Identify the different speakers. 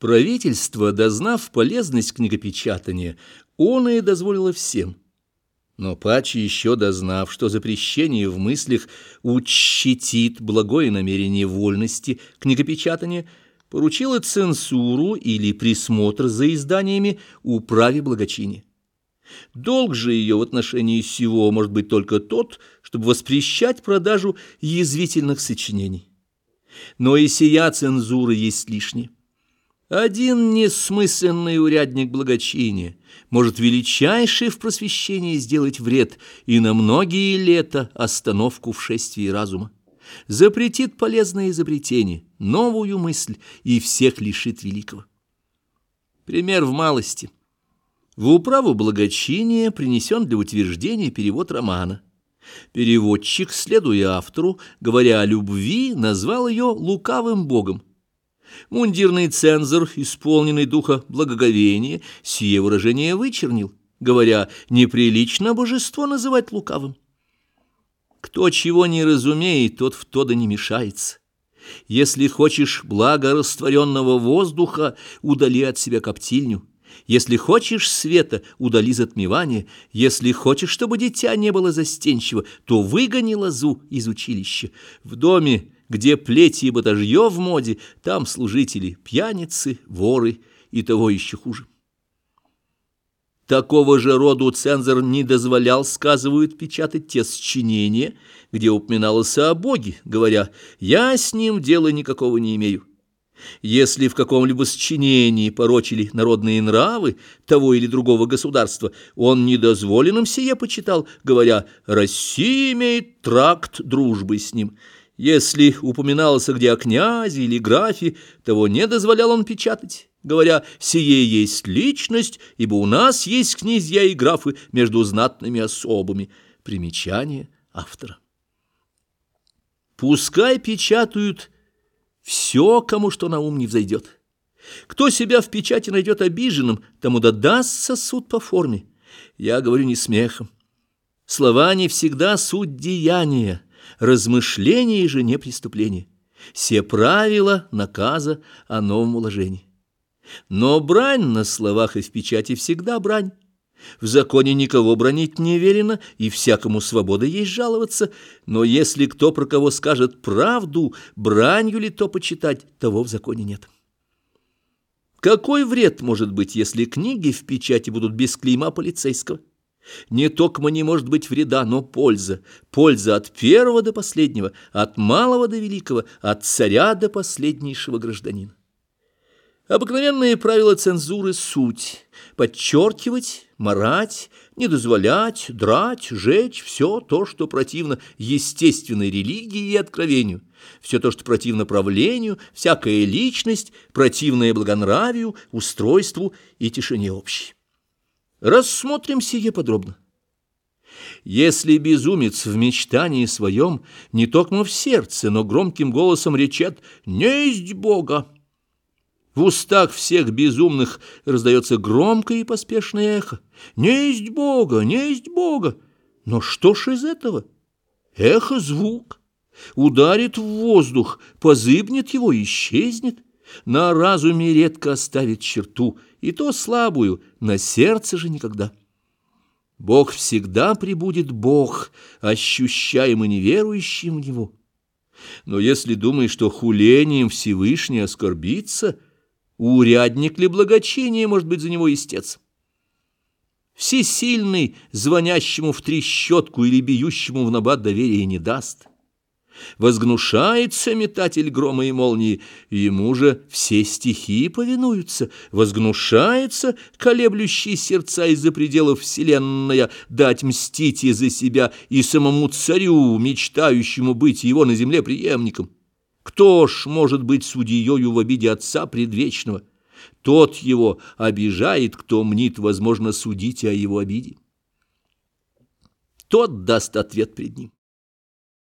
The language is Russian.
Speaker 1: Правительство, дознав полезность книгопечатания, он и дозволило всем. Но паче еще дознав, что запрещение в мыслях учтит благое намерение вольности книгопечатания, поручило цензуру или присмотр за изданиями управе благочиния. Долг же ее в отношении сего может быть только тот, чтобы воспрещать продажу язвительных сочинений. Но и сия цензура есть лишняя. Один несмысленный урядник благочиния может величайший в просвещении сделать вред и на многие лета остановку в шествии разума. Запретит полезное изобретение, новую мысль и всех лишит великого. Пример в малости. В управу благочиния принесен для утверждения перевод романа. Переводчик, следуя автору, говоря о любви, назвал ее «лукавым богом». Мундирный цензор, исполненный духа благоговения, сие выражение вычернил, говоря, неприлично божество называть лукавым. Кто чего не разумеет, тот в то да не мешается. Если хочешь блага растворенного воздуха, удали от себя коптильню. Если хочешь света, удали затмевание. Если хочешь, чтобы дитя не было застенчиво, то выгони лозу из училища. В доме где плети и батажье в моде, там служители пьяницы, воры и того еще хуже. Такого же роду цензор не дозволял, сказывают, печатать те сочинения, где упоминалось о Боге, говоря «я с ним дела никакого не имею». Если в каком-либо сочинении порочили народные нравы того или другого государства, он недозволенным сие почитал, говоря «Россия имеет тракт дружбы с ним». Если упоминалось где о князе или графе, того не дозволял он печатать, говоря, «Сие есть личность, ибо у нас есть князья и графы между знатными особами». Примечание автора. Пускай печатают все, кому что на ум не взойдет. Кто себя в печати найдет обиженным, тому додастся суд по форме. Я говорю не смехом. Слова не всегда суть деяния размышление же не преступление. Все правила наказа о новом уложении. Но брань на словах и в печати всегда брань. В законе никого бронить не велено, и всякому свобода есть жаловаться, но если кто про кого скажет правду, бранью ли то почитать, того в законе нет. Какой вред может быть, если книги в печати будут без клейма полицейского? Не только не может быть вреда, но польза. Польза от первого до последнего, от малого до великого, от царя до последнейшего гражданина. Обыкновенные правила цензуры – суть. Подчеркивать, марать, не дозволять, драть, жечь – все то, что противно естественной религии и откровению. Все то, что противно правлению, всякая личность, противная благонравию, устройству и тишине общей. Рассмотрим сие подробно. Если безумец в мечтании своем не только в сердце, но громким голосом речет «Несть Бога!» В устах всех безумных раздается громкое и поспешное эхо «Несть Бога! Несть Бога!» Но что ж из этого? Эхо — звук. Ударит в воздух, позыбнет его, исчезнет на разуме редко оставит черту, и то слабую, на сердце же никогда. Бог всегда прибудет Бог, ощущаемо неверующим в Него. Но если думаешь, что хулением Всевышний оскорбится, урядник ли благочиния может быть за него истец? Всесильный, звонящему в трещотку или бьющему в набат доверия не даст. Возгнушается метатель грома и молнии, ему же все стихии повинуются. Возгнушается колеблющий сердца из-за пределов вселенная дать мстить из-за себя и самому царю, мечтающему быть его на земле преемником. Кто ж может быть судьею в обиде отца предвечного? Тот его обижает, кто мнит, возможно, судить о его обиде. Тот даст ответ пред ним.